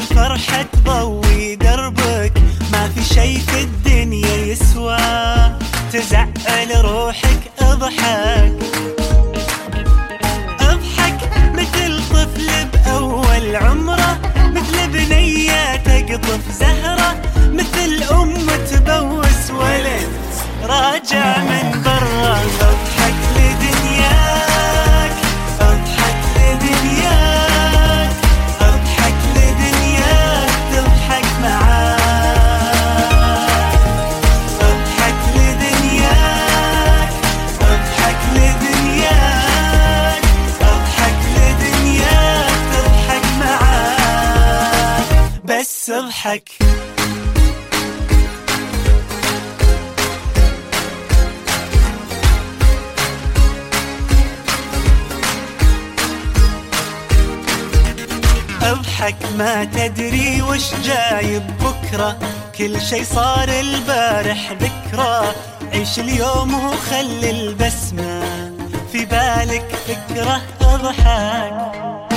الفرحة تضوي دربك. ما في شي في الدنيا يسوى. تزعل روحك أضحك. أضحك مثل طفل بأول عمره مثل بنية تقطف زهرة. بس أضحك ما تدري وش جايب بكرة. كل شي صار البارح ذكرى. عيش اليوم وخلي البسمة. في بالك فكرة أضحك.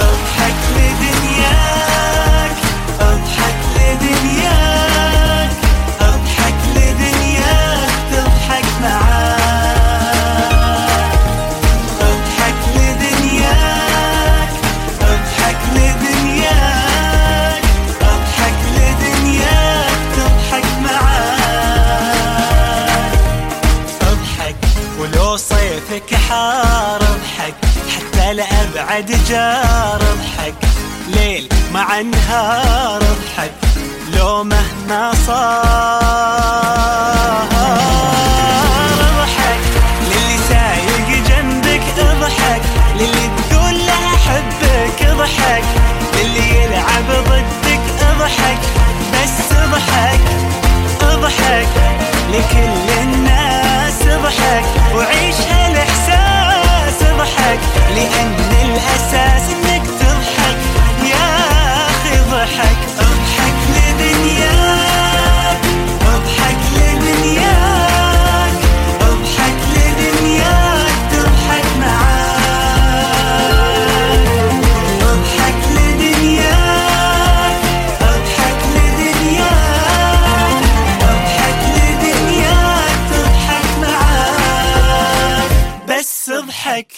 أضحك لدنياك أضحك لدنياك أضحك لدنياك تضحك معاك. أضحك لدنياك أضحك لدنياك أضحك لدنياك تضحك معاك. أضحك ولو صيفك حار حتى لأبعد جار اضحك. ليل مع نهار اضحك. لو مهما صار اضحك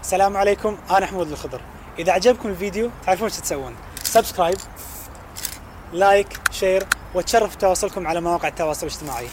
السلام عليكم أنا حمود الخضر. إذا عجبكم الفيديو تعرفون إيش تسوون. subscribe like share وتشرف تواصلكم على مواقع التواصل الاجتماعي.